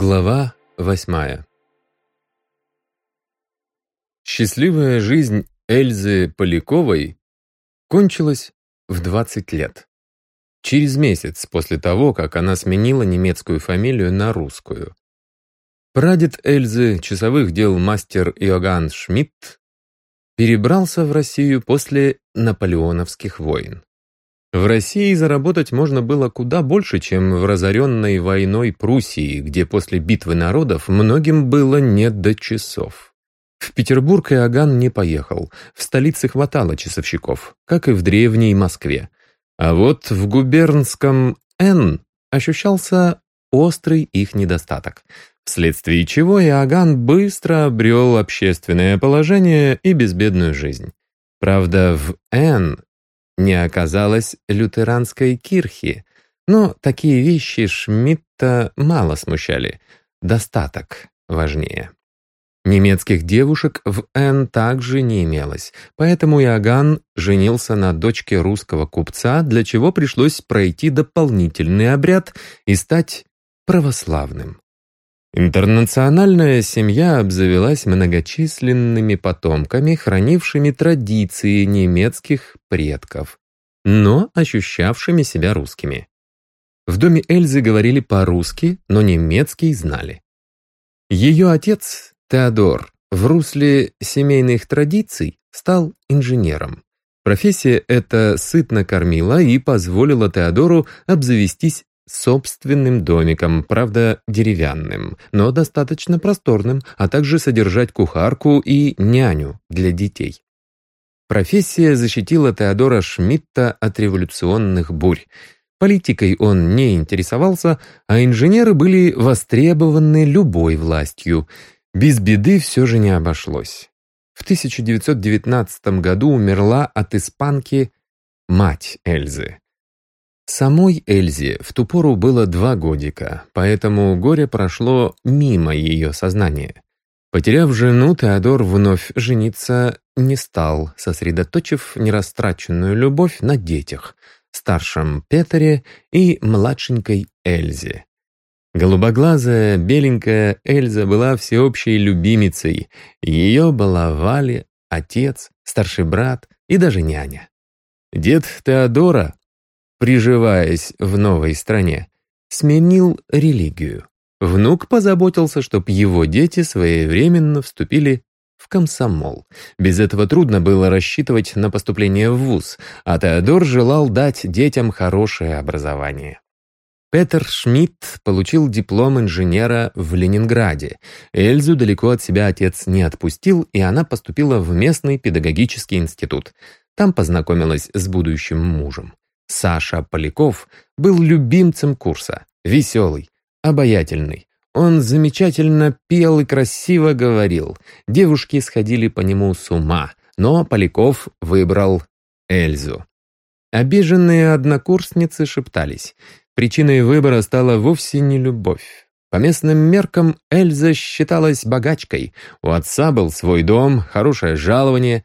Глава восьмая Счастливая жизнь Эльзы Поляковой кончилась в 20 лет. Через месяц после того, как она сменила немецкую фамилию на русскую. Прадед Эльзы, часовых дел мастер Иоганн Шмидт, перебрался в Россию после наполеоновских войн. В России заработать можно было куда больше, чем в разоренной войной Пруссии, где после битвы народов многим было не до часов. В Петербург Иоганн не поехал, в столице хватало часовщиков, как и в древней Москве. А вот в губернском Н ощущался острый их недостаток, вследствие чего Иоганн быстро обрел общественное положение и безбедную жизнь. Правда, в Н не оказалось лютеранской кирхи, но такие вещи Шмидта мало смущали. Достаток важнее. Немецких девушек в Н также не имелось, поэтому Иоганн женился на дочке русского купца, для чего пришлось пройти дополнительный обряд и стать православным. Интернациональная семья обзавелась многочисленными потомками, хранившими традиции немецких предков, но ощущавшими себя русскими. В доме Эльзы говорили по-русски, но немецкий знали. Ее отец, Теодор, в русле семейных традиций стал инженером. Профессия эта сытно кормила и позволила Теодору обзавестись собственным домиком, правда деревянным, но достаточно просторным, а также содержать кухарку и няню для детей. Профессия защитила Теодора Шмидта от революционных бурь. Политикой он не интересовался, а инженеры были востребованы любой властью. Без беды все же не обошлось. В 1919 году умерла от испанки мать Эльзы. Самой Эльзе в ту пору было два годика, поэтому горе прошло мимо ее сознания. Потеряв жену, Теодор вновь жениться не стал, сосредоточив нерастраченную любовь на детях, старшем Петере и младшенькой Эльзе. Голубоглазая, беленькая Эльза была всеобщей любимицей. Ее баловали отец, старший брат и даже няня. Дед Теодора приживаясь в новой стране, сменил религию. Внук позаботился, чтобы его дети своевременно вступили в комсомол. Без этого трудно было рассчитывать на поступление в ВУЗ, а Теодор желал дать детям хорошее образование. Петер Шмидт получил диплом инженера в Ленинграде. Эльзу далеко от себя отец не отпустил, и она поступила в местный педагогический институт. Там познакомилась с будущим мужем. Саша Поляков был любимцем курса, веселый, обаятельный. Он замечательно пел и красиво говорил. Девушки сходили по нему с ума, но Поляков выбрал Эльзу. Обиженные однокурсницы шептались. Причиной выбора стала вовсе не любовь. По местным меркам Эльза считалась богачкой. У отца был свой дом, хорошее жалование,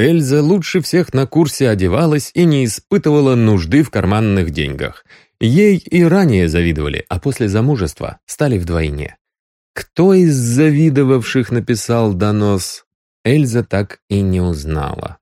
Эльза лучше всех на курсе одевалась и не испытывала нужды в карманных деньгах. Ей и ранее завидовали, а после замужества стали вдвойне. Кто из завидовавших написал донос, Эльза так и не узнала.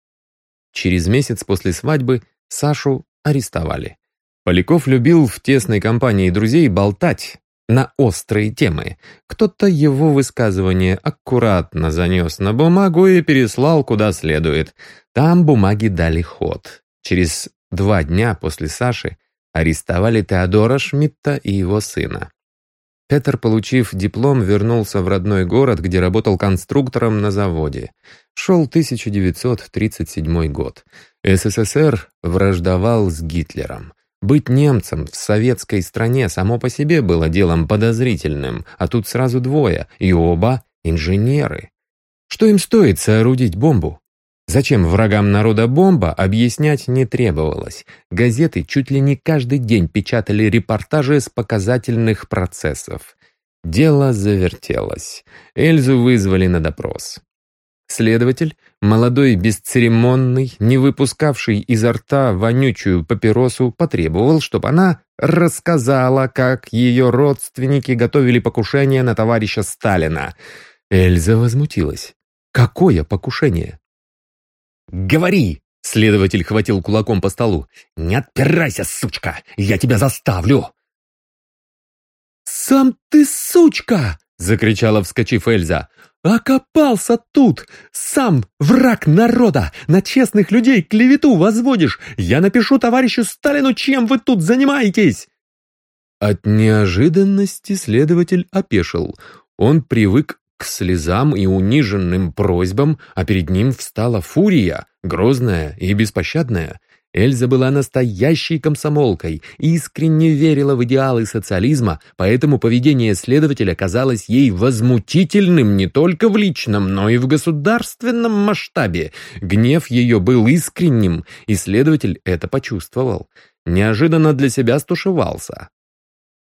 Через месяц после свадьбы Сашу арестовали. Поляков любил в тесной компании друзей болтать, на острые темы. Кто-то его высказывание аккуратно занес на бумагу и переслал куда следует. Там бумаги дали ход. Через два дня после Саши арестовали Теодора Шмидта и его сына. Петер, получив диплом, вернулся в родной город, где работал конструктором на заводе. Шел 1937 год. СССР враждовал с Гитлером. Быть немцем в советской стране само по себе было делом подозрительным, а тут сразу двое, и оба инженеры. Что им стоит соорудить бомбу? Зачем врагам народа бомба, объяснять не требовалось. Газеты чуть ли не каждый день печатали репортажи с показательных процессов. Дело завертелось. Эльзу вызвали на допрос. Следователь, молодой, бесцеремонный, не выпускавший изо рта вонючую папиросу, потребовал, чтобы она рассказала, как ее родственники готовили покушение на товарища Сталина. Эльза возмутилась. «Какое покушение?» «Говори!» — следователь хватил кулаком по столу. «Не отпирайся, сучка! Я тебя заставлю!» «Сам ты сучка!» — закричала, вскочив Эльза. «Окопался тут! Сам враг народа! На честных людей клевету возводишь! Я напишу товарищу Сталину, чем вы тут занимаетесь!» От неожиданности следователь опешил. Он привык к слезам и униженным просьбам, а перед ним встала фурия, грозная и беспощадная. Эльза была настоящей комсомолкой, искренне верила в идеалы социализма, поэтому поведение следователя казалось ей возмутительным не только в личном, но и в государственном масштабе. Гнев ее был искренним, и следователь это почувствовал. Неожиданно для себя стушевался.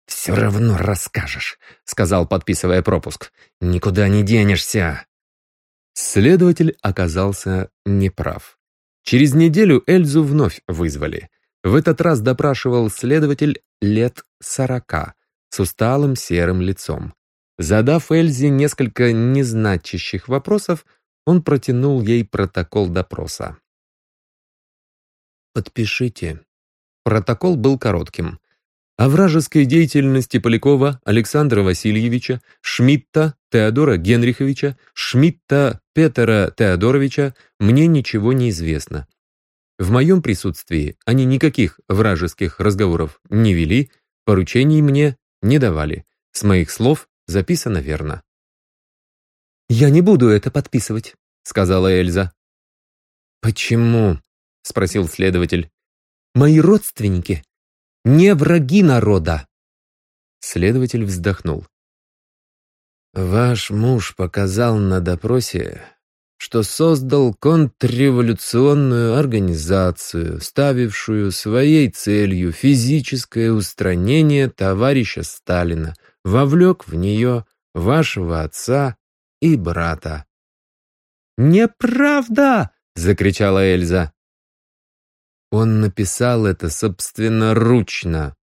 «Все равно расскажешь», — сказал, подписывая пропуск. «Никуда не денешься». Следователь оказался неправ. Через неделю Эльзу вновь вызвали. В этот раз допрашивал следователь лет сорока, с усталым серым лицом. Задав Эльзе несколько незначащих вопросов, он протянул ей протокол допроса. «Подпишите». Протокол был коротким. О вражеской деятельности Полякова Александра Васильевича, Шмидта Теодора Генриховича, Шмидта Петера Теодоровича мне ничего не известно. В моем присутствии они никаких вражеских разговоров не вели, поручений мне не давали. С моих слов записано верно. «Я не буду это подписывать», — сказала Эльза. «Почему?» — спросил следователь. «Мои родственники не враги народа!» Следователь вздохнул. «Ваш муж показал на допросе, что создал контрреволюционную организацию, ставившую своей целью физическое устранение товарища Сталина, вовлек в нее вашего отца и брата». «Неправда!» — закричала Эльза. Он написал это собственноручно.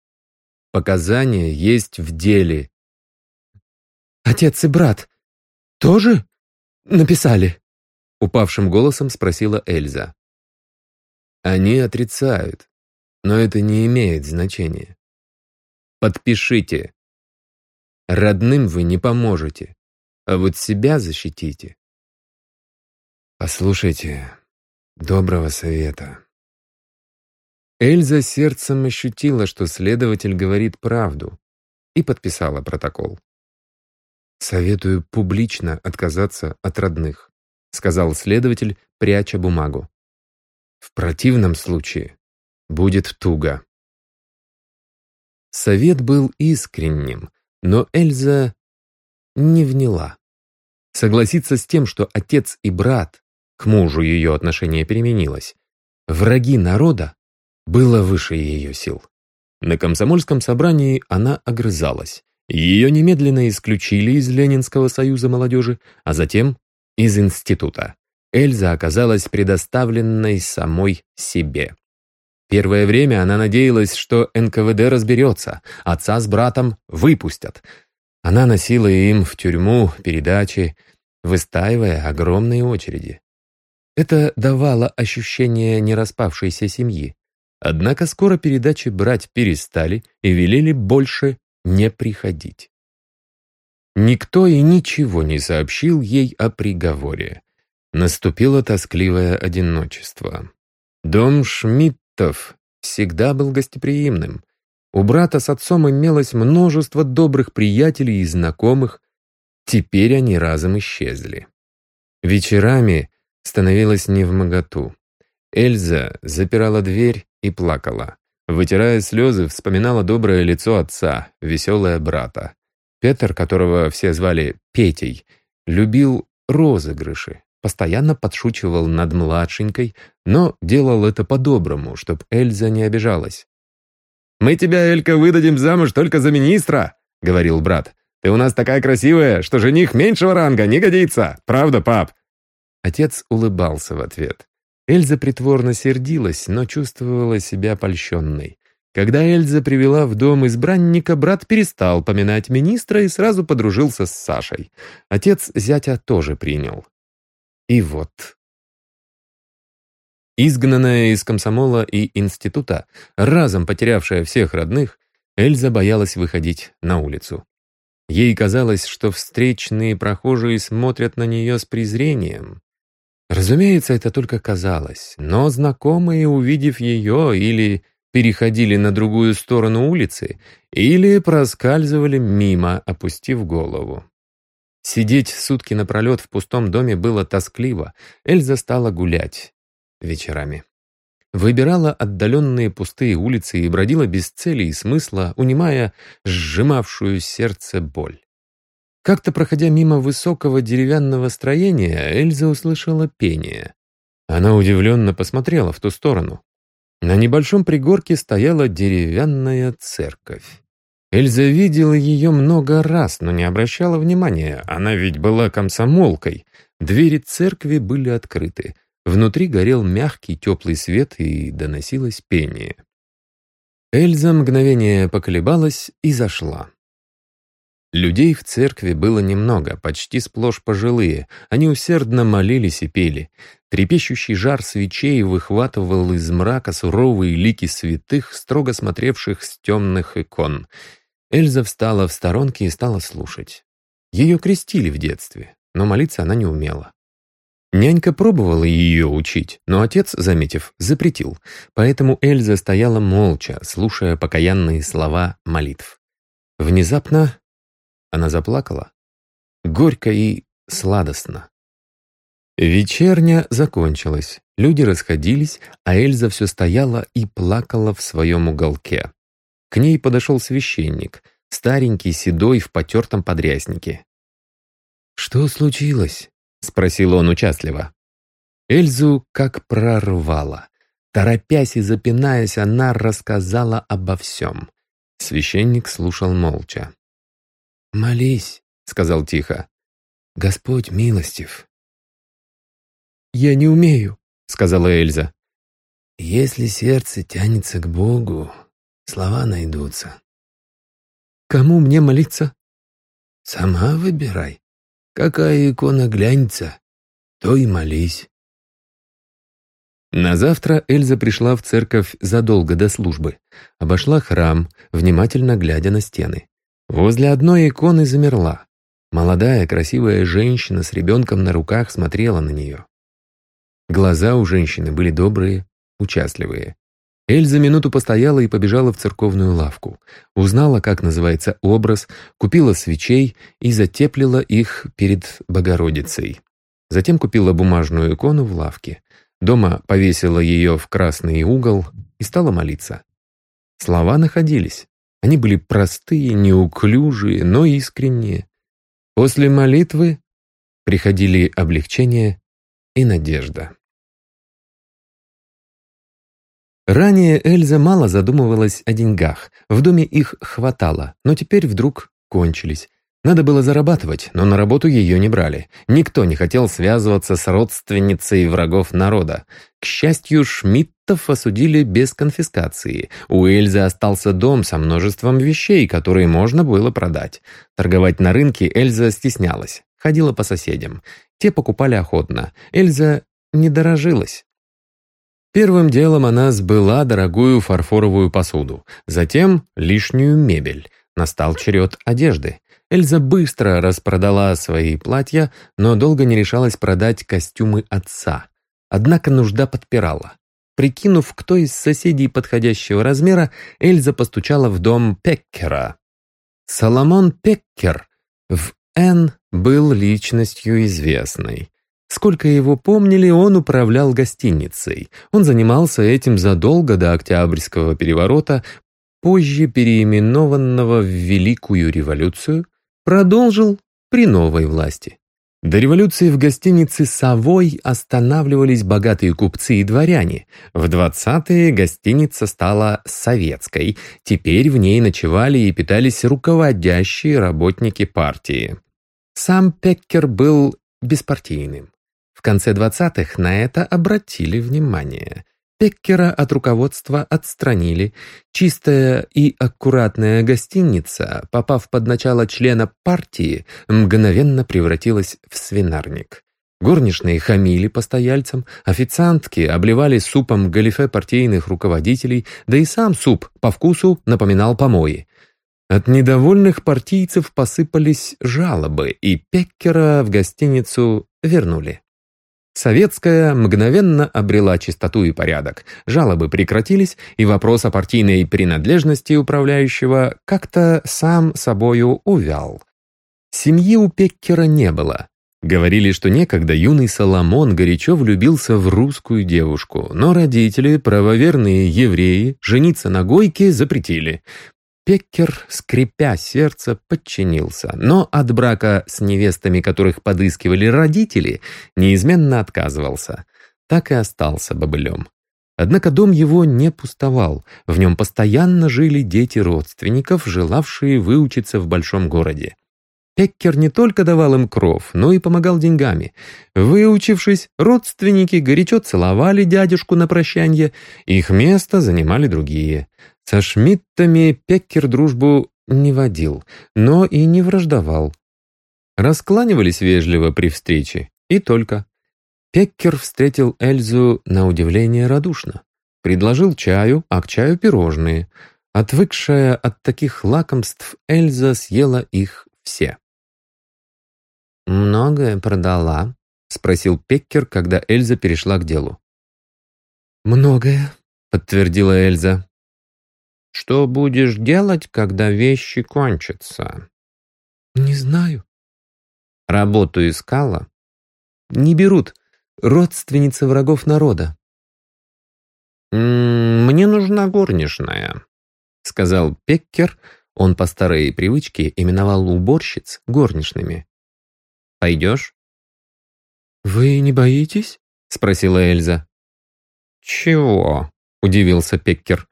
Показания есть в деле. «Отец и брат тоже написали?» Упавшим голосом спросила Эльза. Они отрицают, но это не имеет значения. Подпишите. Родным вы не поможете, а вот себя защитите. Послушайте доброго совета. Эльза сердцем ощутила, что следователь говорит правду, и подписала протокол. «Советую публично отказаться от родных», сказал следователь, пряча бумагу. «В противном случае будет туго». Совет был искренним, но Эльза не вняла. Согласиться с тем, что отец и брат, к мужу ее отношение переменилось, враги народа, было выше ее сил. На комсомольском собрании она огрызалась. Ее немедленно исключили из Ленинского союза молодежи, а затем из института. Эльза оказалась предоставленной самой себе. Первое время она надеялась, что НКВД разберется, отца с братом выпустят. Она носила им в тюрьму передачи, выстаивая огромные очереди. Это давало ощущение нераспавшейся семьи. Однако скоро передачи брать перестали и велели больше не приходить. Никто и ничего не сообщил ей о приговоре. Наступило тоскливое одиночество. Дом Шмидтов всегда был гостеприимным. У брата с отцом имелось множество добрых приятелей и знакомых. Теперь они разом исчезли. Вечерами становилось невмоготу. Эльза запирала дверь и плакала. Вытирая слезы, вспоминала доброе лицо отца, веселое брата. Петр, которого все звали Петей, любил розыгрыши, постоянно подшучивал над младшенькой, но делал это по-доброму, чтоб Эльза не обижалась. «Мы тебя, Элька, выдадим замуж только за министра», — говорил брат. «Ты у нас такая красивая, что жених меньшего ранга не годится. Правда, пап?» Отец улыбался в ответ. Эльза притворно сердилась, но чувствовала себя польщенной. Когда Эльза привела в дом избранника, брат перестал поминать министра и сразу подружился с Сашей. Отец зятя тоже принял. И вот. Изгнанная из комсомола и института, разом потерявшая всех родных, Эльза боялась выходить на улицу. Ей казалось, что встречные прохожие смотрят на нее с презрением. Разумеется, это только казалось, но знакомые, увидев ее, или переходили на другую сторону улицы, или проскальзывали мимо, опустив голову. Сидеть сутки напролет в пустом доме было тоскливо. Эльза стала гулять вечерами. Выбирала отдаленные пустые улицы и бродила без цели и смысла, унимая сжимавшую сердце боль. Как-то проходя мимо высокого деревянного строения, Эльза услышала пение. Она удивленно посмотрела в ту сторону. На небольшом пригорке стояла деревянная церковь. Эльза видела ее много раз, но не обращала внимания. Она ведь была комсомолкой. Двери церкви были открыты. Внутри горел мягкий теплый свет и доносилось пение. Эльза мгновение поколебалась и зашла. Людей в церкви было немного, почти сплошь пожилые. Они усердно молились и пели. Трепещущий жар свечей выхватывал из мрака суровые лики святых, строго смотревших с темных икон. Эльза встала в сторонке и стала слушать. Ее крестили в детстве, но молиться она не умела. Нянька пробовала ее учить, но отец, заметив, запретил. Поэтому Эльза стояла молча, слушая покаянные слова молитв. Внезапно она заплакала. Горько и сладостно. Вечерня закончилась. Люди расходились, а Эльза все стояла и плакала в своем уголке. К ней подошел священник, старенький, седой, в потертом подряснике. «Что случилось?» — спросил он участливо. Эльзу как прорвало. Торопясь и запинаясь, она рассказала обо всем. Священник слушал молча. «Молись», — сказал тихо. «Господь милостив». «Я не умею», — сказала Эльза. «Если сердце тянется к Богу, слова найдутся». «Кому мне молиться?» «Сама выбирай. Какая икона глянется, то и молись». На завтра Эльза пришла в церковь задолго до службы. Обошла храм, внимательно глядя на стены. Возле одной иконы замерла. Молодая, красивая женщина с ребенком на руках смотрела на нее. Глаза у женщины были добрые, участливые. Эльза минуту постояла и побежала в церковную лавку. Узнала, как называется образ, купила свечей и затеплила их перед Богородицей. Затем купила бумажную икону в лавке. Дома повесила ее в красный угол и стала молиться. Слова находились. Они были простые, неуклюжие, но искренние. После молитвы приходили облегчение и надежда. Ранее Эльза мало задумывалась о деньгах. В доме их хватало, но теперь вдруг кончились. Надо было зарабатывать, но на работу ее не брали. Никто не хотел связываться с родственницей врагов народа. К счастью, Шмидтов осудили без конфискации. У Эльзы остался дом со множеством вещей, которые можно было продать. Торговать на рынке Эльза стеснялась. Ходила по соседям. Те покупали охотно. Эльза не дорожилась. Первым делом она сбыла дорогую фарфоровую посуду. Затем лишнюю мебель. Настал черед одежды. Эльза быстро распродала свои платья, но долго не решалась продать костюмы отца. Однако нужда подпирала. Прикинув, кто из соседей подходящего размера, Эльза постучала в дом Пеккера. Соломон Пеккер в Н был личностью известной. Сколько его помнили, он управлял гостиницей. Он занимался этим задолго до Октябрьского переворота, позже переименованного в Великую революцию, продолжил при новой власти. До революции в гостинице «Совой» останавливались богатые купцы и дворяне. В 20-е гостиница стала советской. Теперь в ней ночевали и питались руководящие работники партии. Сам Пеккер был беспартийным. В конце 20-х на это обратили внимание. Пеккера от руководства отстранили. Чистая и аккуратная гостиница, попав под начало члена партии, мгновенно превратилась в свинарник. Горничные хамили постояльцам, официантки обливали супом галифе партийных руководителей, да и сам суп по вкусу напоминал помои. От недовольных партийцев посыпались жалобы, и Пеккера в гостиницу вернули. Советская мгновенно обрела чистоту и порядок. Жалобы прекратились, и вопрос о партийной принадлежности управляющего как-то сам собою увял. Семьи у Пеккера не было. Говорили, что некогда юный Соломон горячо влюбился в русскую девушку, но родители, правоверные евреи, жениться на Гойке запретили. Пеккер, скрипя сердце, подчинился, но от брака с невестами, которых подыскивали родители, неизменно отказывался. Так и остался бобылем. Однако дом его не пустовал, в нем постоянно жили дети родственников, желавшие выучиться в большом городе. Пеккер не только давал им кров, но и помогал деньгами. Выучившись, родственники горячо целовали дядюшку на прощанье, их место занимали другие. Со Шмидтами Пеккер дружбу не водил, но и не враждовал. Раскланивались вежливо при встрече, и только. Пеккер встретил Эльзу на удивление радушно. Предложил чаю, а к чаю пирожные. Отвыкшая от таких лакомств, Эльза съела их все. «Многое продала?» — спросил Пеккер, когда Эльза перешла к делу. «Многое», — подтвердила Эльза. Что будешь делать, когда вещи кончатся? Не знаю. Работу искала? Не берут. Родственница врагов народа. «Мне нужна горничная», — сказал Пеккер. Он по старой привычке именовал уборщиц горничными. «Пойдешь?» «Вы не боитесь?» — спросила Эльза. «Чего?» — удивился Пеккер.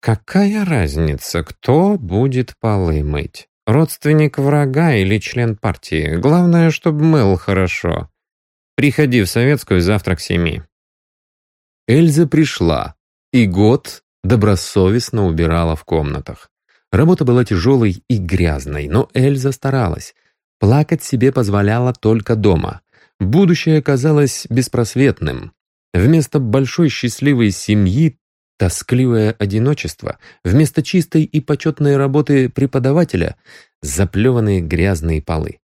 Какая разница, кто будет полы мыть? Родственник врага или член партии? Главное, чтобы мыл хорошо. Приходи в советскую завтра к семи. Эльза пришла, и год добросовестно убирала в комнатах. Работа была тяжелой и грязной, но Эльза старалась. Плакать себе позволяла только дома. Будущее казалось беспросветным. Вместо большой счастливой семьи Тоскливое одиночество, вместо чистой и почетной работы преподавателя — заплеванные грязные полы.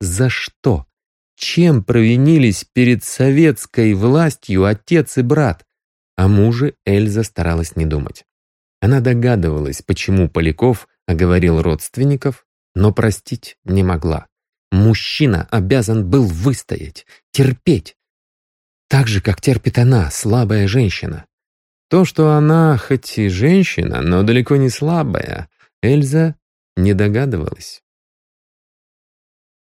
За что? Чем провинились перед советской властью отец и брат? О муже Эльза старалась не думать. Она догадывалась, почему Поляков оговорил родственников, но простить не могла. Мужчина обязан был выстоять, терпеть. Так же, как терпит она, слабая женщина. То, что она хоть и женщина, но далеко не слабая, Эльза не догадывалась.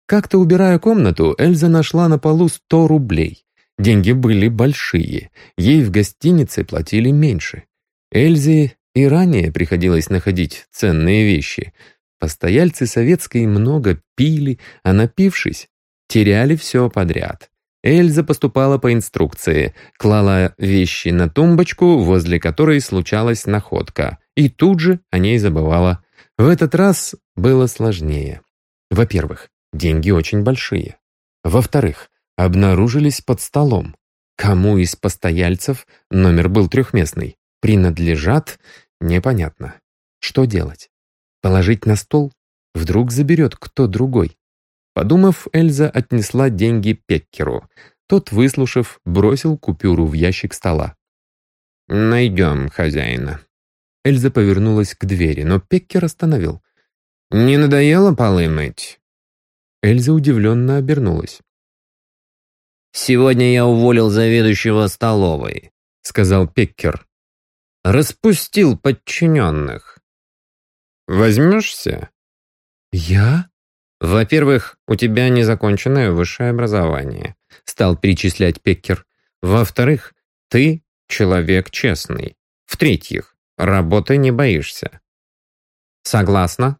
Как-то убирая комнату, Эльза нашла на полу сто рублей. Деньги были большие, ей в гостинице платили меньше. Эльзе и ранее приходилось находить ценные вещи. Постояльцы советской много пили, а напившись, теряли все подряд. Эльза поступала по инструкции, клала вещи на тумбочку, возле которой случалась находка, и тут же о ней забывала. В этот раз было сложнее. Во-первых, деньги очень большие. Во-вторых, обнаружились под столом. Кому из постояльцев, номер был трехместный, принадлежат, непонятно. Что делать? Положить на стол? Вдруг заберет кто другой? Подумав, Эльза отнесла деньги Пеккеру. Тот, выслушав, бросил купюру в ящик стола. «Найдем хозяина». Эльза повернулась к двери, но Пеккер остановил. «Не надоело полы мыть?» Эльза удивленно обернулась. «Сегодня я уволил заведующего столовой», — сказал Пеккер. «Распустил подчиненных. Возьмешься?» «Я?» «Во-первых, у тебя незаконченное высшее образование», — стал перечислять Пеккер. «Во-вторых, ты человек честный. В-третьих, работы не боишься». «Согласна?»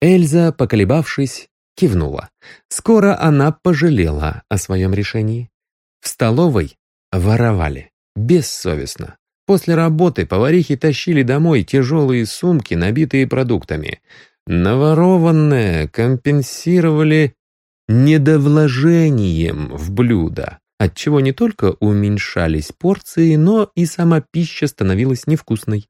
Эльза, поколебавшись, кивнула. Скоро она пожалела о своем решении. В столовой воровали. Бессовестно. После работы поварихи тащили домой тяжелые сумки, набитые продуктами. Наворованное компенсировали недовложением в блюдо, отчего не только уменьшались порции, но и сама пища становилась невкусной.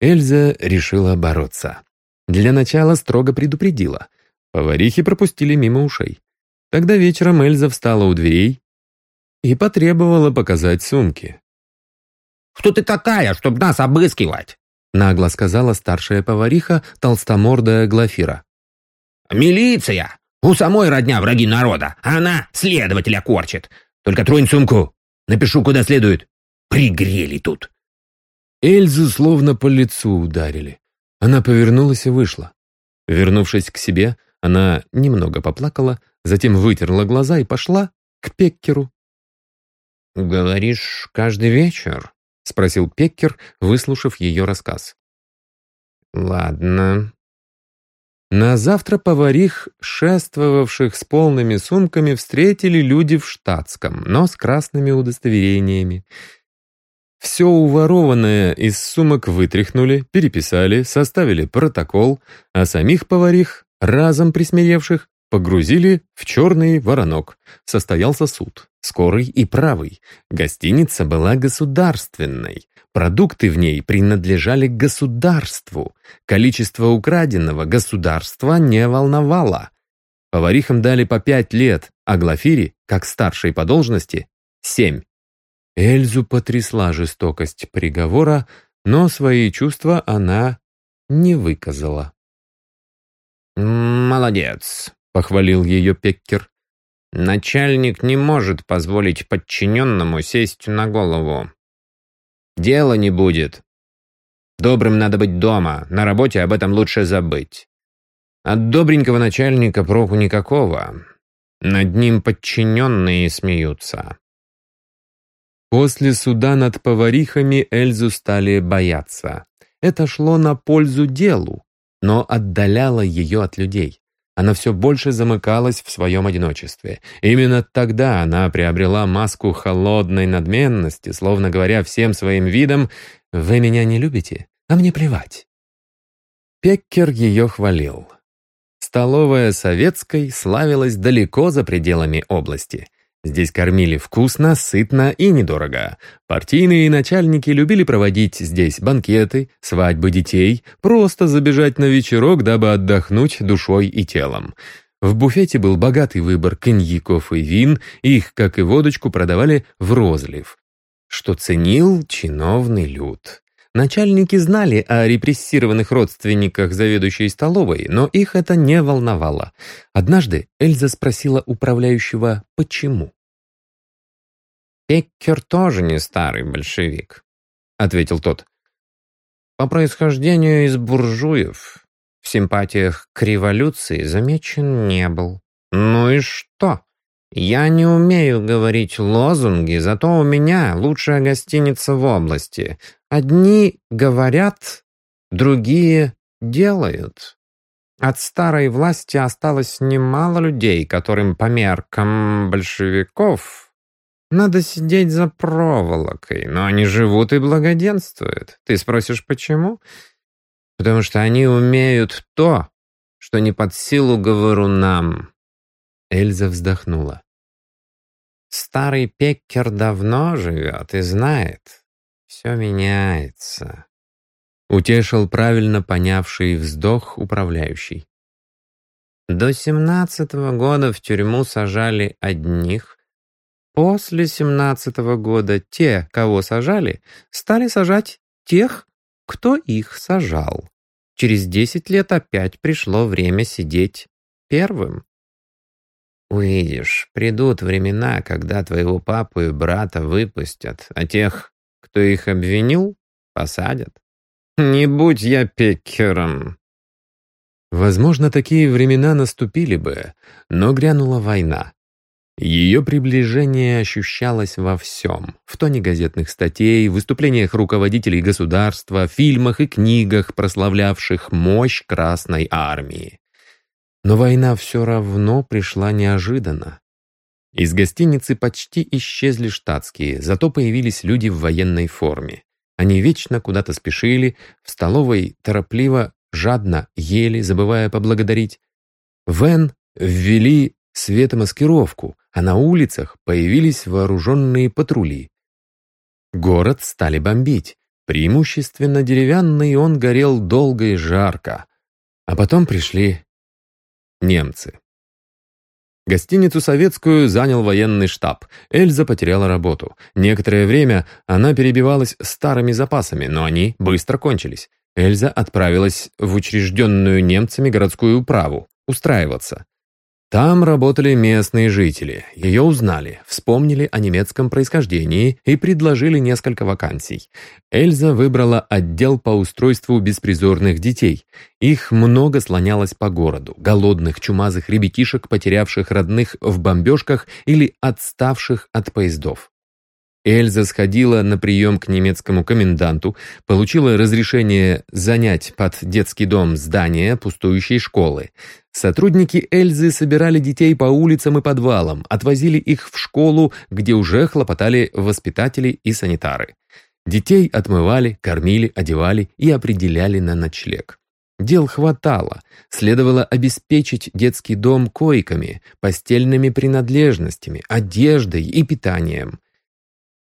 Эльза решила бороться. Для начала строго предупредила. Поварихи пропустили мимо ушей. Тогда вечером Эльза встала у дверей и потребовала показать сумки. «Кто ты такая, чтобы нас обыскивать?» Нагло сказала старшая повариха, толстомордая Глафира. «Милиция! У самой родня враги народа, она следователя корчит. Только тронь сумку, напишу куда следует. Пригрели тут». Эльзу словно по лицу ударили. Она повернулась и вышла. Вернувшись к себе, она немного поплакала, затем вытерла глаза и пошла к Пеккеру. «Говоришь, каждый вечер?» — спросил Пеккер, выслушав ее рассказ. «Ладно». На завтра поварих, шествовавших с полными сумками, встретили люди в штатском, но с красными удостоверениями. Все уворованное из сумок вытряхнули, переписали, составили протокол, а самих поварих, разом присмеевших, погрузили в черный воронок. Состоялся суд, скорый и правый. Гостиница была государственной. Продукты в ней принадлежали государству. Количество украденного государства не волновало. Поварихам дали по пять лет, а Глафире, как старшей по должности, семь. Эльзу потрясла жестокость приговора, но свои чувства она не выказала. «Молодец», — похвалил ее Пеккер. «Начальник не может позволить подчиненному сесть на голову. Дела не будет. Добрым надо быть дома, на работе об этом лучше забыть. От добренького начальника проку никакого. Над ним подчиненные смеются». После суда над поварихами Эльзу стали бояться. Это шло на пользу делу, но отдаляло ее от людей. Она все больше замыкалась в своем одиночестве. Именно тогда она приобрела маску холодной надменности, словно говоря всем своим видом «Вы меня не любите, а мне плевать». Пеккер ее хвалил. Столовая советской славилась далеко за пределами области. Здесь кормили вкусно, сытно и недорого. Партийные начальники любили проводить здесь банкеты, свадьбы детей, просто забежать на вечерок, дабы отдохнуть душой и телом. В буфете был богатый выбор коньяков и вин, их, как и водочку, продавали в розлив, что ценил чиновный люд. Начальники знали о репрессированных родственниках заведующей столовой, но их это не волновало. Однажды Эльза спросила управляющего «почему?». «Пеккер тоже не старый большевик», — ответил тот. «По происхождению из буржуев, в симпатиях к революции замечен не был. Ну и что?» «Я не умею говорить лозунги, зато у меня лучшая гостиница в области. Одни говорят, другие делают. От старой власти осталось немало людей, которым по меркам большевиков надо сидеть за проволокой, но они живут и благоденствуют. Ты спросишь, почему? Потому что они умеют то, что не под силу говору нам. Эльза вздохнула. Старый Пеккер давно живет и знает. Все меняется. Утешил правильно понявший вздох управляющий. До семнадцатого года в тюрьму сажали одних. После семнадцатого года те, кого сажали, стали сажать тех, кто их сажал. Через десять лет опять пришло время сидеть первым. Увидишь, придут времена, когда твоего папу и брата выпустят, а тех, кто их обвинил, посадят. Не будь я пекером. Возможно, такие времена наступили бы, но грянула война. Ее приближение ощущалось во всем. В тоне газетных статей, выступлениях руководителей государства, фильмах и книгах, прославлявших мощь Красной Армии. Но война все равно пришла неожиданно. Из гостиницы почти исчезли штатские, зато появились люди в военной форме. Они вечно куда-то спешили, в столовой торопливо, жадно ели, забывая поблагодарить. Вен ввели светомаскировку, а на улицах появились вооруженные патрули. Город стали бомбить. Преимущественно деревянный он горел долго и жарко. А потом пришли немцы. Гостиницу советскую занял военный штаб. Эльза потеряла работу. Некоторое время она перебивалась старыми запасами, но они быстро кончились. Эльза отправилась в учрежденную немцами городскую управу устраиваться. Там работали местные жители. Ее узнали, вспомнили о немецком происхождении и предложили несколько вакансий. Эльза выбрала отдел по устройству беспризорных детей. Их много слонялось по городу. Голодных, чумазых ребятишек, потерявших родных в бомбежках или отставших от поездов. Эльза сходила на прием к немецкому коменданту, получила разрешение занять под детский дом здание пустующей школы. Сотрудники Эльзы собирали детей по улицам и подвалам, отвозили их в школу, где уже хлопотали воспитатели и санитары. Детей отмывали, кормили, одевали и определяли на ночлег. Дел хватало. Следовало обеспечить детский дом койками, постельными принадлежностями, одеждой и питанием.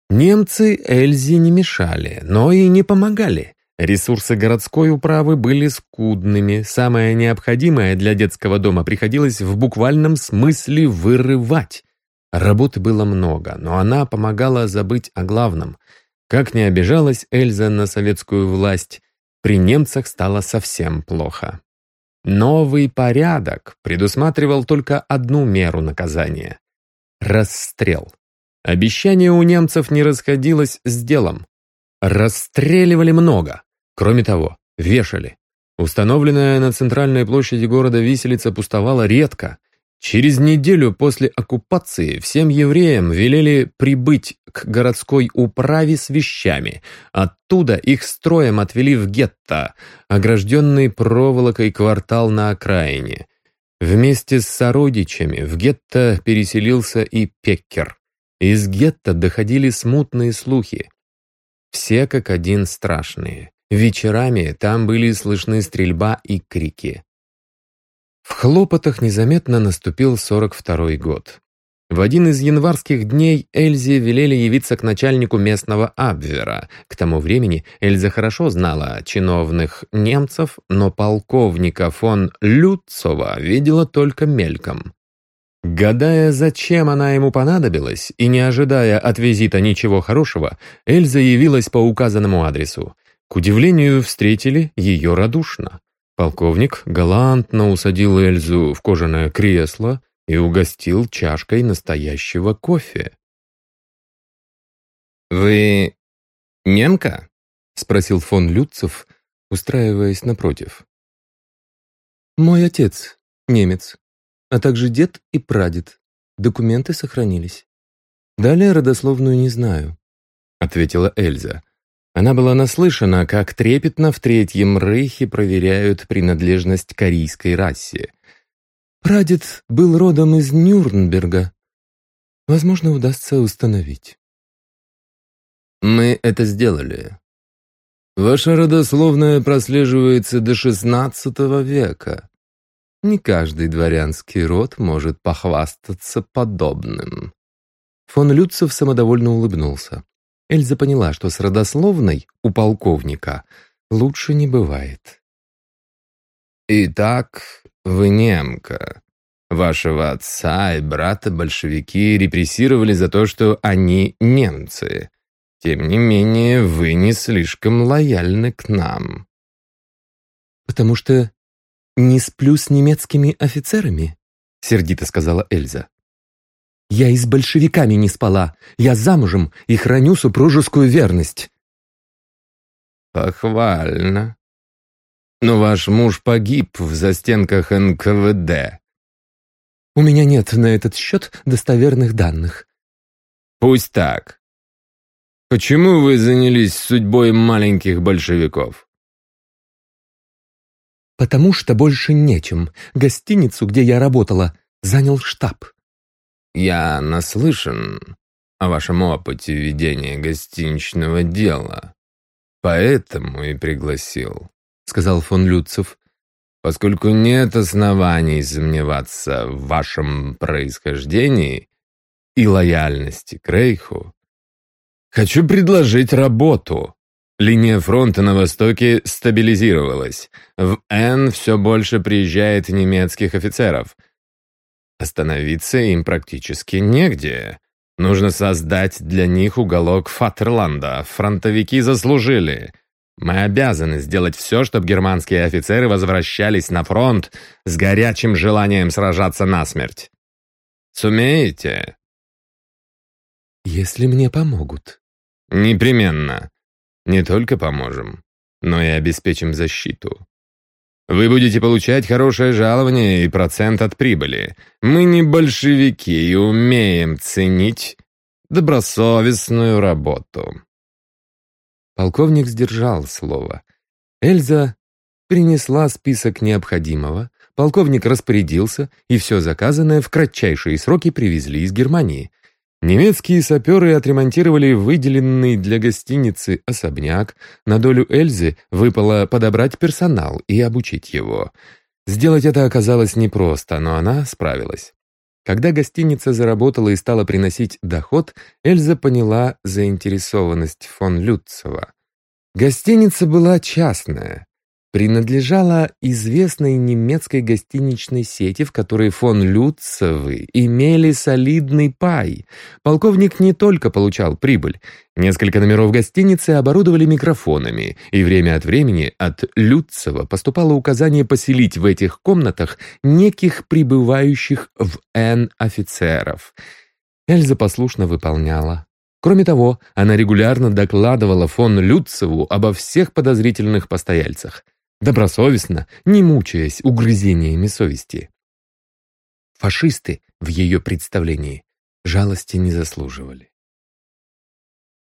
Немцы Эльзе не мешали, но и не помогали. Ресурсы городской управы были скудными, самое необходимое для детского дома приходилось в буквальном смысле вырывать. Работы было много, но она помогала забыть о главном. Как не обижалась Эльза на советскую власть, при немцах стало совсем плохо. Новый порядок предусматривал только одну меру наказания — расстрел. Обещание у немцев не расходилось с делом. Расстреливали много. Кроме того, вешали. Установленная на центральной площади города виселица пустовала редко. Через неделю после оккупации всем евреям велели прибыть к городской управе с вещами. Оттуда их строем отвели в гетто, огражденный проволокой квартал на окраине. Вместе с сородичами в гетто переселился и Пеккер. Из гетто доходили смутные слухи. Все как один страшные. Вечерами там были слышны стрельба и крики. В хлопотах незаметно наступил 42-й год. В один из январских дней Эльзе велели явиться к начальнику местного Абвера. К тому времени Эльза хорошо знала чиновных немцев, но полковника фон Люцова видела только мельком. Гадая, зачем она ему понадобилась, и не ожидая от визита ничего хорошего, Эльза явилась по указанному адресу. К удивлению, встретили ее радушно. Полковник галантно усадил Эльзу в кожаное кресло и угостил чашкой настоящего кофе. «Вы немка?» — спросил фон Люцев, устраиваясь напротив. «Мой отец немец», а также дед и прадед. Документы сохранились. Далее родословную не знаю», — ответила Эльза. Она была наслышана, как трепетно в Третьем Рейхе проверяют принадлежность корейской расе. Прадед был родом из Нюрнберга. Возможно, удастся установить. «Мы это сделали. Ваша родословная прослеживается до XVI века. Не каждый дворянский род может похвастаться подобным. Фон Люцев самодовольно улыбнулся. Эльза поняла, что с родословной у полковника лучше не бывает. «Итак, вы немка. Вашего отца и брата большевики репрессировали за то, что они немцы. Тем не менее, вы не слишком лояльны к нам». «Потому что «Не сплю с немецкими офицерами», — сердито сказала Эльза. «Я и с большевиками не спала. Я замужем и храню супружескую верность». «Похвально. Но ваш муж погиб в застенках НКВД». «У меня нет на этот счет достоверных данных». «Пусть так. Почему вы занялись судьбой маленьких большевиков?» «Потому что больше нечем. Гостиницу, где я работала, занял штаб». «Я наслышан о вашем опыте ведения гостиничного дела. Поэтому и пригласил», — сказал фон Люцев, «поскольку нет оснований сомневаться в вашем происхождении и лояльности к Рейху. Хочу предложить работу». Линия фронта на востоке стабилизировалась. В Н все больше приезжает немецких офицеров. Остановиться им практически негде. Нужно создать для них уголок Фатерланда. Фронтовики заслужили. Мы обязаны сделать все, чтобы германские офицеры возвращались на фронт с горячим желанием сражаться насмерть. Сумеете? Если мне помогут. Непременно. Не только поможем, но и обеспечим защиту. Вы будете получать хорошее жалование и процент от прибыли. Мы не большевики и умеем ценить добросовестную работу». Полковник сдержал слово. Эльза принесла список необходимого, полковник распорядился, и все заказанное в кратчайшие сроки привезли из Германии. Немецкие саперы отремонтировали выделенный для гостиницы особняк. На долю Эльзы выпало подобрать персонал и обучить его. Сделать это оказалось непросто, но она справилась. Когда гостиница заработала и стала приносить доход, Эльза поняла заинтересованность фон Люцева. Гостиница была частная, принадлежала известной немецкой гостиничной сети, в которой фон Люцевы имели солидный пай. Полковник не только получал прибыль. Несколько номеров гостиницы оборудовали микрофонами, и время от времени от Люцева поступало указание поселить в этих комнатах неких прибывающих в Н офицеров. Эльза послушно выполняла. Кроме того, она регулярно докладывала фон Люцеву обо всех подозрительных постояльцах добросовестно, не мучаясь угрызениями совести. Фашисты в ее представлении жалости не заслуживали.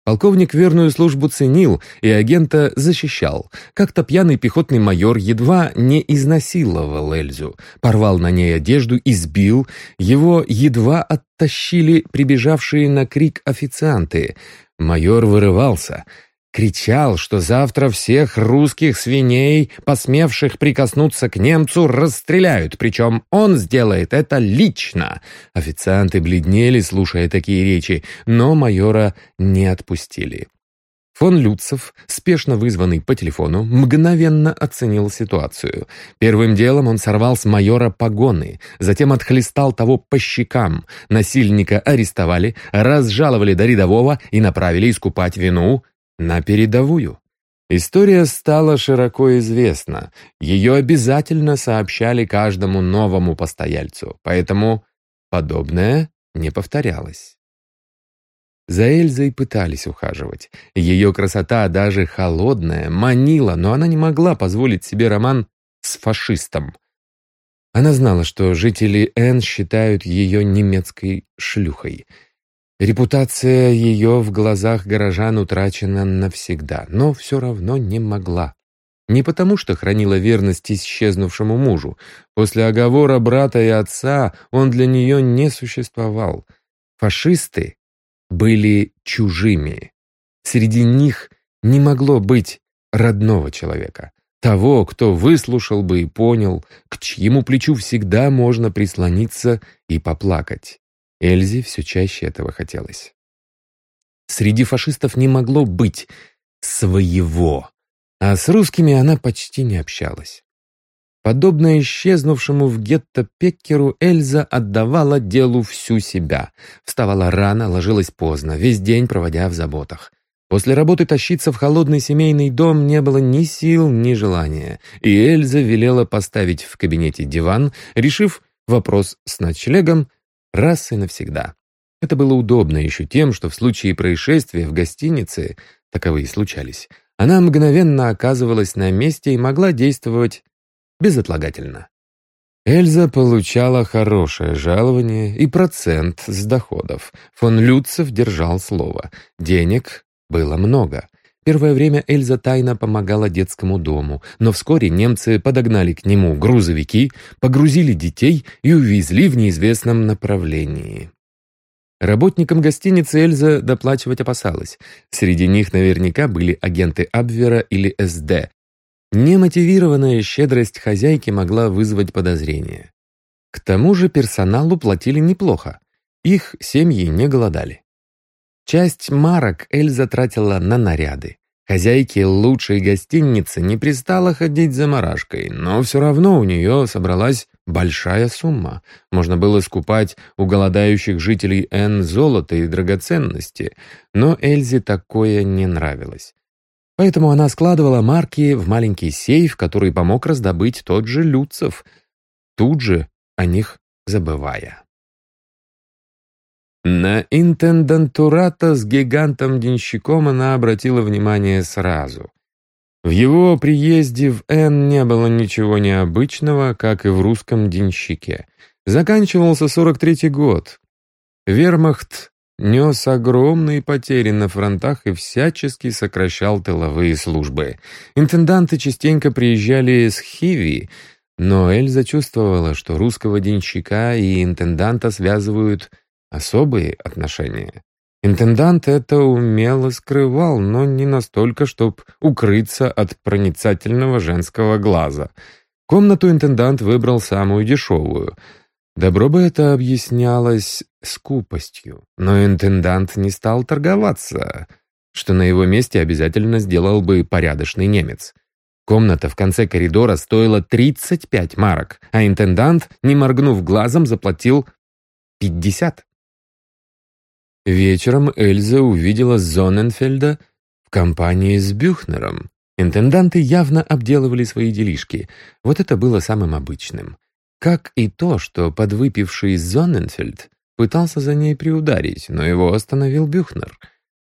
Полковник верную службу ценил и агента защищал. Как-то пьяный пехотный майор едва не изнасиловал Эльзу, порвал на ней одежду, избил, его едва оттащили прибежавшие на крик официанты. Майор вырывался — кричал, что завтра всех русских свиней, посмевших прикоснуться к немцу, расстреляют, причем он сделает это лично. Официанты бледнели, слушая такие речи, но майора не отпустили. Фон Люцев, спешно вызванный по телефону, мгновенно оценил ситуацию. Первым делом он сорвал с майора погоны, затем отхлестал того по щекам. Насильника арестовали, разжаловали до рядового и направили искупать вину на передовую. История стала широко известна, ее обязательно сообщали каждому новому постояльцу, поэтому подобное не повторялось. За Эльзой пытались ухаживать. Ее красота, даже холодная, манила, но она не могла позволить себе роман с фашистом. Она знала, что жители Н считают ее немецкой шлюхой — Репутация ее в глазах горожан утрачена навсегда, но все равно не могла. Не потому, что хранила верность исчезнувшему мужу. После оговора брата и отца он для нее не существовал. Фашисты были чужими. Среди них не могло быть родного человека. Того, кто выслушал бы и понял, к чьему плечу всегда можно прислониться и поплакать. Эльзе все чаще этого хотелось. Среди фашистов не могло быть своего, а с русскими она почти не общалась. Подобно исчезнувшему в гетто Пеккеру, Эльза отдавала делу всю себя. Вставала рано, ложилась поздно, весь день проводя в заботах. После работы тащиться в холодный семейный дом не было ни сил, ни желания, и Эльза велела поставить в кабинете диван, решив вопрос с ночлегом раз и навсегда. Это было удобно еще тем, что в случае происшествия в гостинице, таковые случались, она мгновенно оказывалась на месте и могла действовать безотлагательно. Эльза получала хорошее жалование и процент с доходов. Фон Люцев держал слово. Денег было много. Первое время Эльза тайно помогала детскому дому, но вскоре немцы подогнали к нему грузовики, погрузили детей и увезли в неизвестном направлении. Работникам гостиницы Эльза доплачивать опасалась. Среди них наверняка были агенты Абвера или СД. Немотивированная щедрость хозяйки могла вызвать подозрения. К тому же персоналу платили неплохо. Их семьи не голодали. Часть марок Эльза тратила на наряды. Хозяйке лучшей гостиницы не пристало ходить за марашкой, но все равно у нее собралась большая сумма. Можно было скупать у голодающих жителей Н золото и драгоценности, но Эльзе такое не нравилось. Поэтому она складывала марки в маленький сейф, который помог раздобыть тот же Люцев, тут же о них забывая. На интендантурата с гигантом-денщиком она обратила внимание сразу. В его приезде в Н не было ничего необычного, как и в русском денщике. Заканчивался 43-й год. Вермахт нес огромные потери на фронтах и всячески сокращал тыловые службы. Интенданты частенько приезжали с Хиви, но Эльза чувствовала, что русского денщика и интенданта связывают особые отношения. Интендант это умело скрывал, но не настолько, чтобы укрыться от проницательного женского глаза. Комнату интендант выбрал самую дешевую. Добро бы это объяснялось скупостью, но интендант не стал торговаться, что на его месте обязательно сделал бы порядочный немец. Комната в конце коридора стоила 35 марок, а интендант, не моргнув глазом, заплатил 50. Вечером Эльза увидела Зоненфельда в компании с Бюхнером. Интенданты явно обделывали свои делишки. Вот это было самым обычным. Как и то, что подвыпивший Зоненфельд пытался за ней приударить, но его остановил Бюхнер.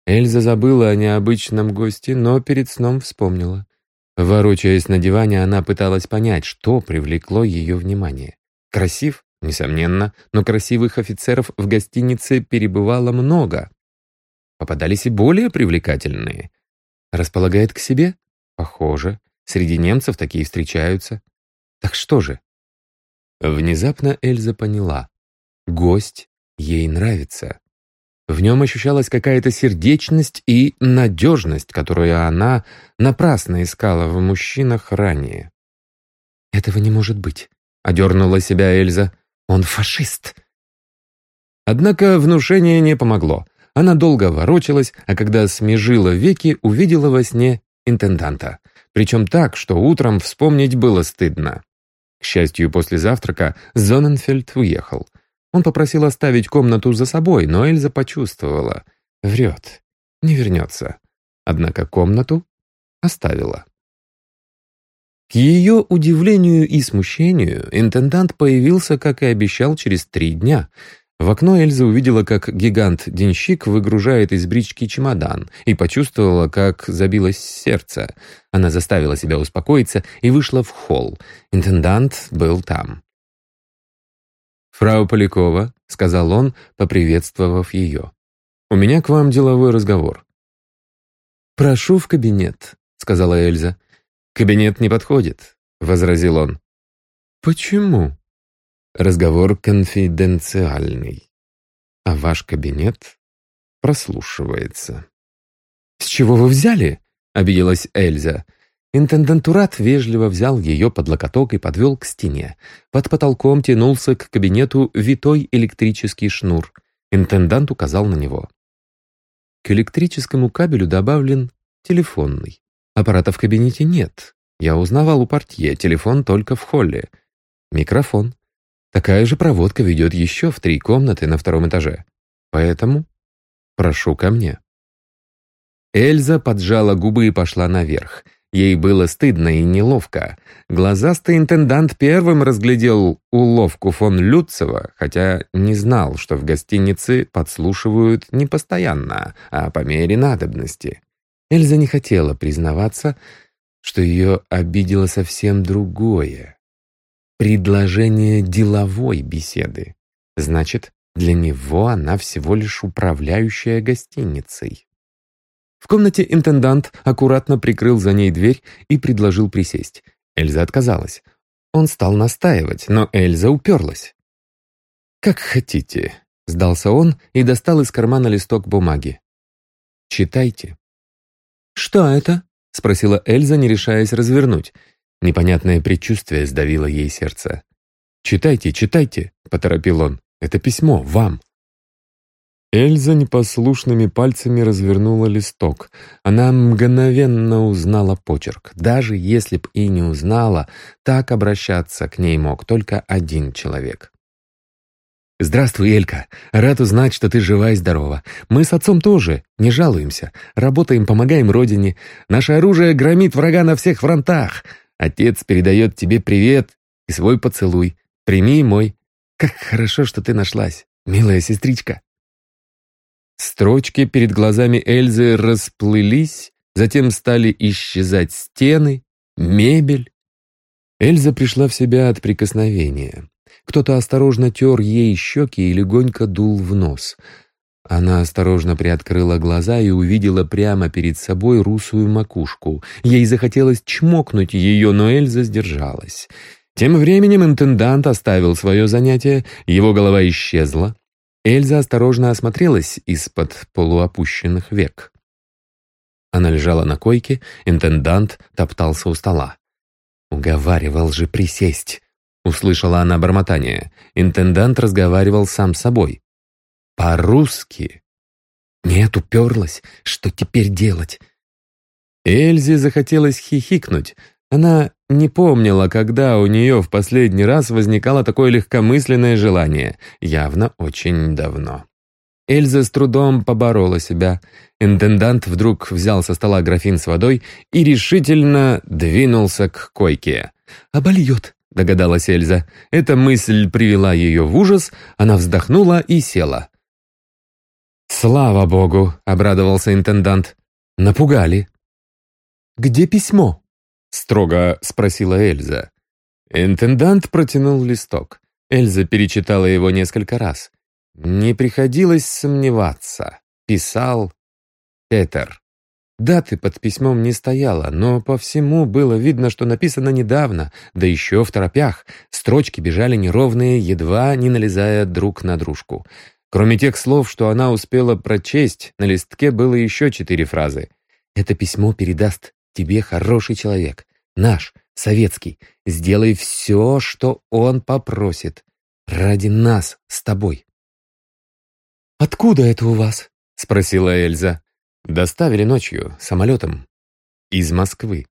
Эльза забыла о необычном госте, но перед сном вспомнила. Ворочаясь на диване, она пыталась понять, что привлекло ее внимание. Красив? Несомненно, но красивых офицеров в гостинице перебывало много. Попадались и более привлекательные. Располагает к себе? Похоже. Среди немцев такие встречаются. Так что же? Внезапно Эльза поняла. Гость ей нравится. В нем ощущалась какая-то сердечность и надежность, которую она напрасно искала в мужчинах ранее. «Этого не может быть», — одернула себя Эльза. Он фашист. Однако внушение не помогло. Она долго ворочалась, а когда смежила веки, увидела во сне интенданта. Причем так, что утром вспомнить было стыдно. К счастью, после завтрака Зоненфельд уехал. Он попросил оставить комнату за собой, но Эльза почувствовала. Врет. Не вернется. Однако комнату оставила. К ее удивлению и смущению, интендант появился, как и обещал, через три дня. В окно Эльза увидела, как гигант-денщик выгружает из брички чемодан и почувствовала, как забилось сердце. Она заставила себя успокоиться и вышла в холл. Интендант был там. «Фрау Полякова», — сказал он, поприветствовав ее. «У меня к вам деловой разговор». «Прошу в кабинет», — сказала Эльза. «Кабинет не подходит», — возразил он. «Почему?» «Разговор конфиденциальный, а ваш кабинет прослушивается». «С чего вы взяли?» — обиделась Эльза. Интендантурат вежливо взял ее под локоток и подвел к стене. Под потолком тянулся к кабинету витой электрический шнур. Интендант указал на него. К электрическому кабелю добавлен телефонный. Аппарата в кабинете нет. Я узнавал у портье, телефон только в холле. Микрофон. Такая же проводка ведет еще в три комнаты на втором этаже. Поэтому прошу ко мне. Эльза поджала губы и пошла наверх. Ей было стыдно и неловко. Глазастый интендант первым разглядел уловку фон Люцева, хотя не знал, что в гостинице подслушивают не постоянно, а по мере надобности. Эльза не хотела признаваться, что ее обидело совсем другое. Предложение деловой беседы. Значит, для него она всего лишь управляющая гостиницей. В комнате интендант аккуратно прикрыл за ней дверь и предложил присесть. Эльза отказалась. Он стал настаивать, но Эльза уперлась. «Как хотите», — сдался он и достал из кармана листок бумаги. «Читайте». «Что это?» — спросила Эльза, не решаясь развернуть. Непонятное предчувствие сдавило ей сердце. «Читайте, читайте», — поторопил он. «Это письмо вам». Эльза непослушными пальцами развернула листок. Она мгновенно узнала почерк. Даже если б и не узнала, так обращаться к ней мог только один человек. «Здравствуй, Элька. Рад узнать, что ты жива и здорова. Мы с отцом тоже, не жалуемся. Работаем, помогаем родине. Наше оружие громит врага на всех фронтах. Отец передает тебе привет и свой поцелуй. Прими мой. Как хорошо, что ты нашлась, милая сестричка». Строчки перед глазами Эльзы расплылись, затем стали исчезать стены, мебель. Эльза пришла в себя от прикосновения. Кто-то осторожно тер ей щеки и легонько дул в нос. Она осторожно приоткрыла глаза и увидела прямо перед собой русую макушку. Ей захотелось чмокнуть ее, но Эльза сдержалась. Тем временем интендант оставил свое занятие, его голова исчезла. Эльза осторожно осмотрелась из-под полуопущенных век. Она лежала на койке, интендант топтался у стола. «Уговаривал же присесть», — услышала она бормотание. Интендант разговаривал сам с собой. «По-русски». «Нет, уперлась. Что теперь делать?» Эльзе захотелось хихикнуть. Она не помнила, когда у нее в последний раз возникало такое легкомысленное желание. Явно очень давно. Эльза с трудом поборола себя. Интендант вдруг взял со стола графин с водой и решительно двинулся к койке. «Обольет», — догадалась Эльза. Эта мысль привела ее в ужас, она вздохнула и села. «Слава богу!» — обрадовался интендант. «Напугали». «Где письмо?» — строго спросила Эльза. Интендант протянул листок. Эльза перечитала его несколько раз. Не приходилось сомневаться. Писал Петер. Даты под письмом не стояло, но по всему было видно, что написано недавно, да еще в торопях. Строчки бежали неровные, едва не налезая друг на дружку. Кроме тех слов, что она успела прочесть, на листке было еще четыре фразы. «Это письмо передаст тебе хороший человек, наш, советский. Сделай все, что он попросит. Ради нас с тобой». «Откуда это у вас?» — спросила Эльза. «Доставили ночью, самолетом. Из Москвы».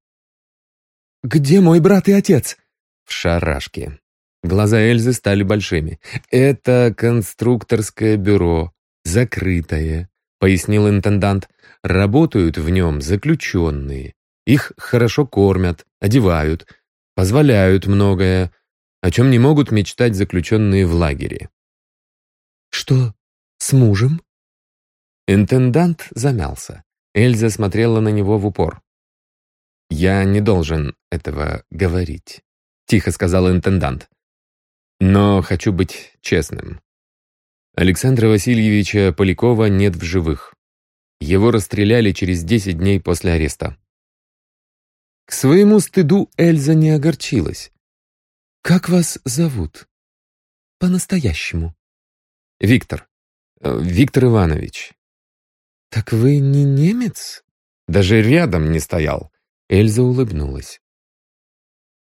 «Где мой брат и отец?» «В шарашке». Глаза Эльзы стали большими. «Это конструкторское бюро, закрытое», — пояснил интендант. «Работают в нем заключенные. Их хорошо кормят, одевают, позволяют многое, о чем не могут мечтать заключенные в лагере». «Что с мужем?» Интендант замялся. Эльза смотрела на него в упор. «Я не должен этого говорить», — тихо сказал интендант. «Но хочу быть честным. Александра Васильевича Полякова нет в живых. Его расстреляли через десять дней после ареста. К своему стыду Эльза не огорчилась. «Как вас зовут?» «По-настоящему». «Виктор. Э, Виктор Иванович». «Так вы не немец?» Даже рядом не стоял. Эльза улыбнулась.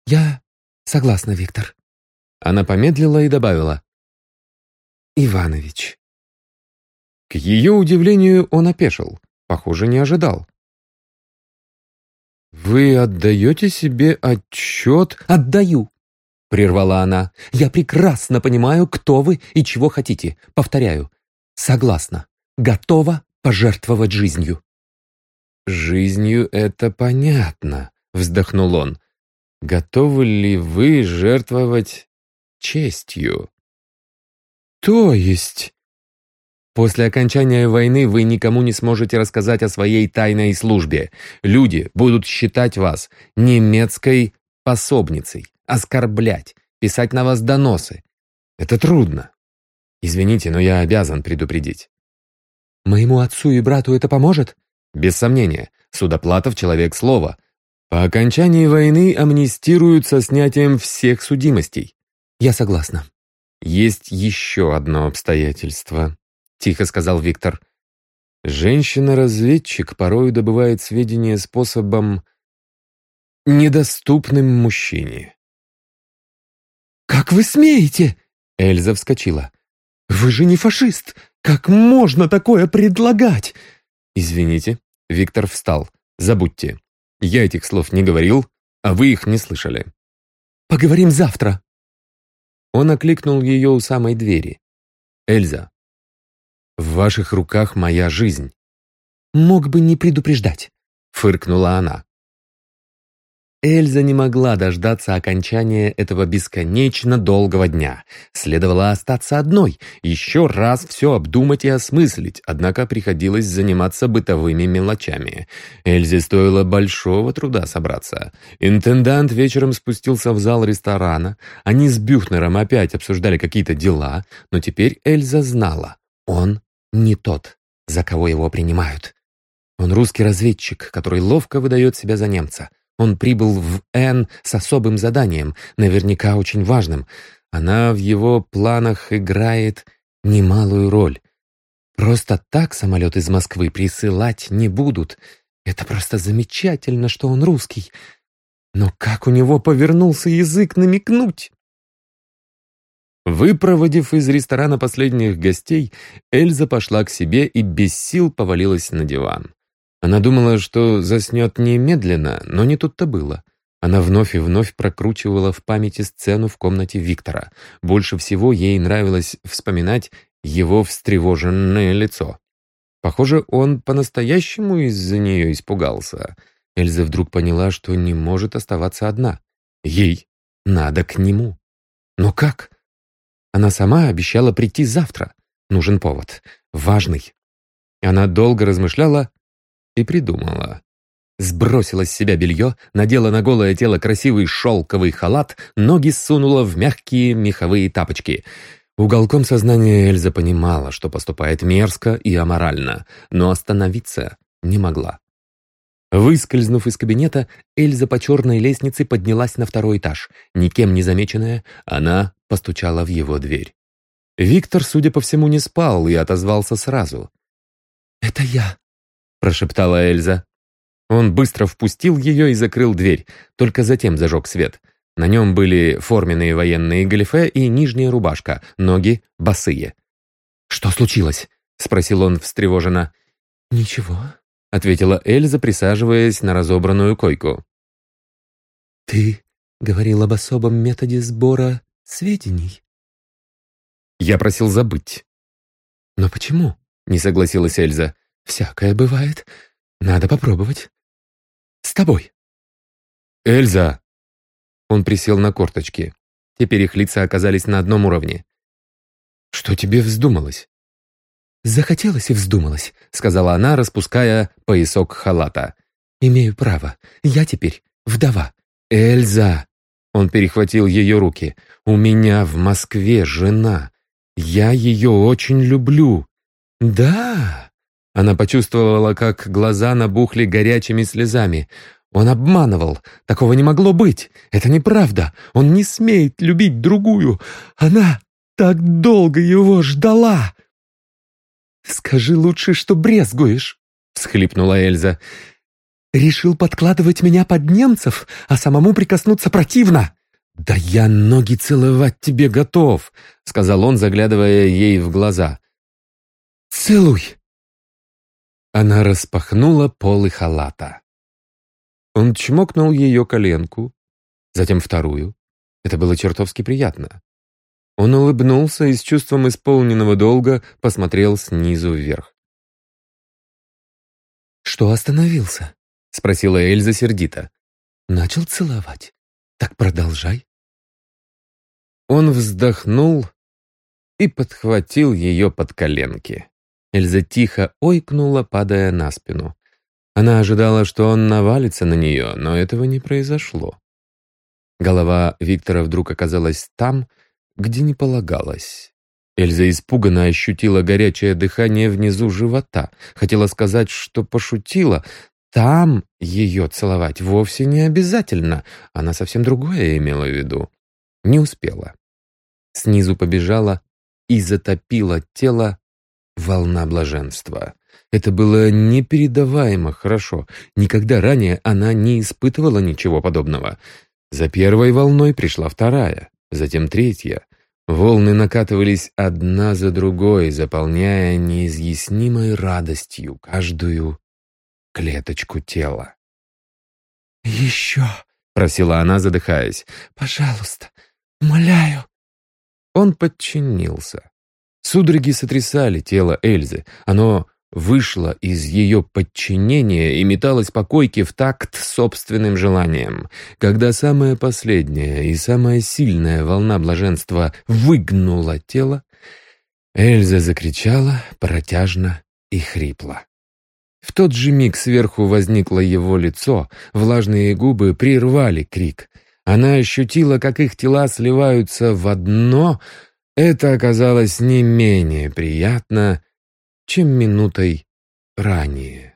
«Я согласна, Виктор». Она помедлила и добавила. «Иванович». К ее удивлению он опешил. Похоже, не ожидал. «Вы отдаете себе отчет?» «Отдаю», — прервала она. «Я прекрасно понимаю, кто вы и чего хотите. Повторяю, согласна, готова пожертвовать жизнью». «Жизнью это понятно», — вздохнул он. «Готовы ли вы жертвовать честью?» «То есть...» После окончания войны вы никому не сможете рассказать о своей тайной службе. Люди будут считать вас немецкой пособницей, оскорблять, писать на вас доносы. Это трудно. Извините, но я обязан предупредить. Моему отцу и брату это поможет? Без сомнения, Судоплатов — человек слова. По окончании войны амнистируют со снятием всех судимостей. Я согласна. Есть еще одно обстоятельство, тихо сказал Виктор. Женщина-разведчик порою добывает сведения способом, недоступным мужчине. «Как вы смеете?» Эльза вскочила. «Вы же не фашист! Как можно такое предлагать?» «Извините». Виктор встал. «Забудьте. Я этих слов не говорил, а вы их не слышали». «Поговорим завтра». Он окликнул ее у самой двери. «Эльза, в ваших руках моя жизнь». «Мог бы не предупреждать», — фыркнула она. Эльза не могла дождаться окончания этого бесконечно долгого дня. Следовало остаться одной, еще раз все обдумать и осмыслить, однако приходилось заниматься бытовыми мелочами. Эльзе стоило большого труда собраться. Интендант вечером спустился в зал ресторана. Они с Бюхнером опять обсуждали какие-то дела, но теперь Эльза знала, он не тот, за кого его принимают. Он русский разведчик, который ловко выдает себя за немца. Он прибыл в Н с особым заданием, наверняка очень важным. Она в его планах играет немалую роль. Просто так самолет из Москвы присылать не будут. Это просто замечательно, что он русский. Но как у него повернулся язык намекнуть? Выпроводив из ресторана последних гостей, Эльза пошла к себе и без сил повалилась на диван. Она думала, что заснет немедленно, но не тут-то было. Она вновь и вновь прокручивала в памяти сцену в комнате Виктора. Больше всего ей нравилось вспоминать его встревоженное лицо. Похоже, он по-настоящему из-за нее испугался. Эльза вдруг поняла, что не может оставаться одна. Ей надо к нему. Но как? Она сама обещала прийти завтра. Нужен повод. Важный. Она долго размышляла, и придумала. Сбросила с себя белье, надела на голое тело красивый шелковый халат, ноги сунула в мягкие меховые тапочки. Уголком сознания Эльза понимала, что поступает мерзко и аморально, но остановиться не могла. Выскользнув из кабинета, Эльза по черной лестнице поднялась на второй этаж. Никем не замеченная, она постучала в его дверь. Виктор, судя по всему, не спал и отозвался сразу. «Это я», прошептала Эльза. Он быстро впустил ее и закрыл дверь, только затем зажег свет. На нем были форменные военные галифе и нижняя рубашка, ноги босые. «Что случилось?» — спросил он встревоженно. «Ничего», — ответила Эльза, присаживаясь на разобранную койку. «Ты говорил об особом методе сбора сведений». «Я просил забыть». «Но почему?» — не согласилась Эльза. Всякое бывает. Надо попробовать. С тобой. Эльза! Он присел на корточки. Теперь их лица оказались на одном уровне. Что тебе вздумалось? «Захотелось и вздумалось», — сказала она, распуская поясок халата. «Имею право. Я теперь вдова». «Эльза!» Он перехватил ее руки. «У меня в Москве жена. Я ее очень люблю». «Да!» Она почувствовала, как глаза набухли горячими слезами. Он обманывал. Такого не могло быть. Это неправда. Он не смеет любить другую. Она так долго его ждала. «Скажи лучше, что брезгуешь», — всхлипнула Эльза. «Решил подкладывать меня под немцев, а самому прикоснуться противно». «Да я ноги целовать тебе готов», — сказал он, заглядывая ей в глаза. «Целуй», она распахнула полы халата. Он чмокнул ее коленку, затем вторую. Это было чертовски приятно. Он улыбнулся и с чувством исполненного долга посмотрел снизу вверх. «Что остановился?» — спросила Эльза сердито. «Начал целовать. Так продолжай». Он вздохнул и подхватил ее под коленки. Эльза тихо ойкнула, падая на спину. Она ожидала, что он навалится на нее, но этого не произошло. Голова Виктора вдруг оказалась там, где не полагалось. Эльза испуганно ощутила горячее дыхание внизу живота. Хотела сказать, что пошутила. Там ее целовать вовсе не обязательно. Она совсем другое имела в виду. Не успела. Снизу побежала и затопила тело волна блаженства. Это было непередаваемо хорошо. Никогда ранее она не испытывала ничего подобного. За первой волной пришла вторая, затем третья. Волны накатывались одна за другой, заполняя неизъяснимой радостью каждую клеточку тела. «Еще!» — просила она, задыхаясь. «Пожалуйста, умоляю!» Он подчинился. Судороги сотрясали тело Эльзы. Оно вышло из ее подчинения и металось по койке в такт собственным желанием. Когда самая последняя и самая сильная волна блаженства выгнула тело, Эльза закричала протяжно и хрипло. В тот же миг сверху возникло его лицо, влажные губы прервали крик. Она ощутила, как их тела сливаются в одно — это оказалось не менее приятно, чем минутой ранее.